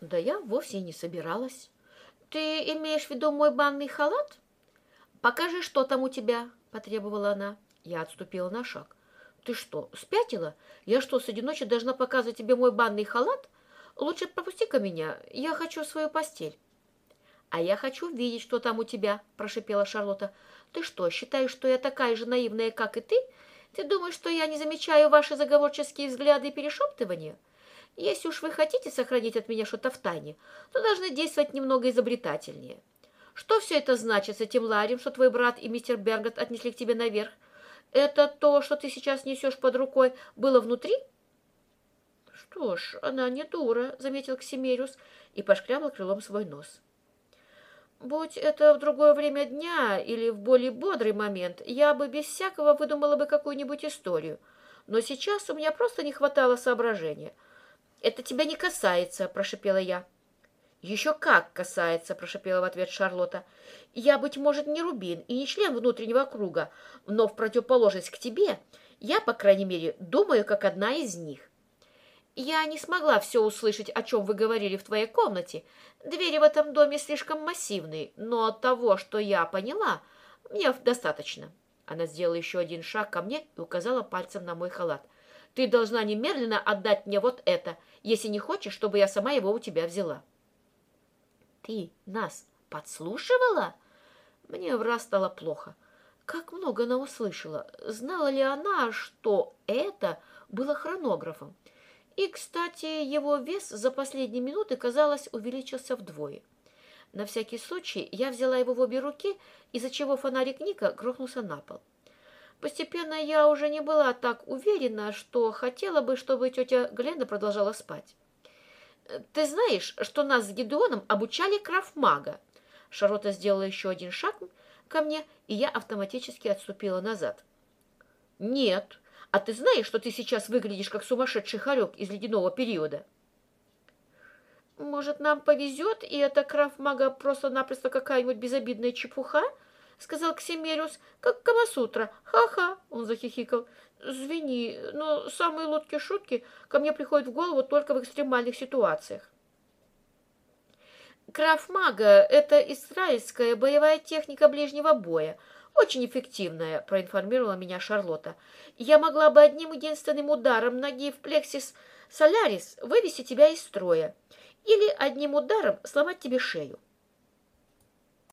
Да я вовсе не собиралась. Ты имеешь в виду мой банный халат? Покажи, что там у тебя, потребовала она. Я отступила на шаг. Ты что, спятила? Я что, среди ночи должна показывать тебе мой банный халат? Лучше пропусти-ка меня, я хочу свою постель. А я хочу видеть, что там у тебя, прошипела Шарлотта. Ты что, считаешь, что я такая же наивная, как и ты? Ты думаешь, что я не замечаю ваши заговорческие взгляды и перешептывания? Если уж вы хотите сохранить от меня что-то в тайне, то должны действовать немного изобретательнее. Что все это значит с этим Ларем, что твой брат и мистер Бергот отнесли к тебе наверх? Это то, что ты сейчас несешь под рукой, было внутри? Что ж, она не дура, заметил Ксимериус и пошкрябал крылом свой нос. Будь это в другое время дня или в более бодрый момент, я бы без всякого выдумала бы какую-нибудь историю. Но сейчас у меня просто не хватало соображения — «Это тебя не касается», — прошипела я. «Еще как касается», — прошипела в ответ Шарлотта. «Я, быть может, не Рубин и не член внутреннего круга, но в противоположность к тебе я, по крайней мере, думаю, как одна из них. Я не смогла все услышать, о чем вы говорили в твоей комнате. Двери в этом доме слишком массивные, но от того, что я поняла, мне достаточно». Она сделала еще один шаг ко мне и указала пальцем на мой халат. «Ты должна немедленно отдать мне вот это — если не хочешь, чтобы я сама его у тебя взяла. Ты нас подслушивала? Мне в раз стало плохо. Как много она услышала. Знала ли она, что это было хронографом? И, кстати, его вес за последние минуты, казалось, увеличился вдвое. На всякий случай я взяла его в обе руки, из-за чего фонарик Ника грохнулся на пол. Постепенно я уже не была так уверена, что хотела бы, чтобы тетя Гленда продолжала спать. «Ты знаешь, что нас с Гедеоном обучали крафмага?» Шарота сделала еще один шаг ко мне, и я автоматически отступила назад. «Нет. А ты знаешь, что ты сейчас выглядишь как сумасшедший хорек из ледяного периода?» «Может, нам повезет, и эта крафмага просто-напросто какая-нибудь безобидная чепуха?» Сказал Ксимериус, как Камасутра. Ха-ха, он захихикал. Звени, но самые лодкие шутки ко мне приходят в голову только в экстремальных ситуациях. Крафмага – это израильская боевая техника ближнего боя, очень эффективная, проинформировала меня Шарлотта. Я могла бы одним единственным ударом ноги в плексис солярис вывести тебя из строя или одним ударом сломать тебе шею.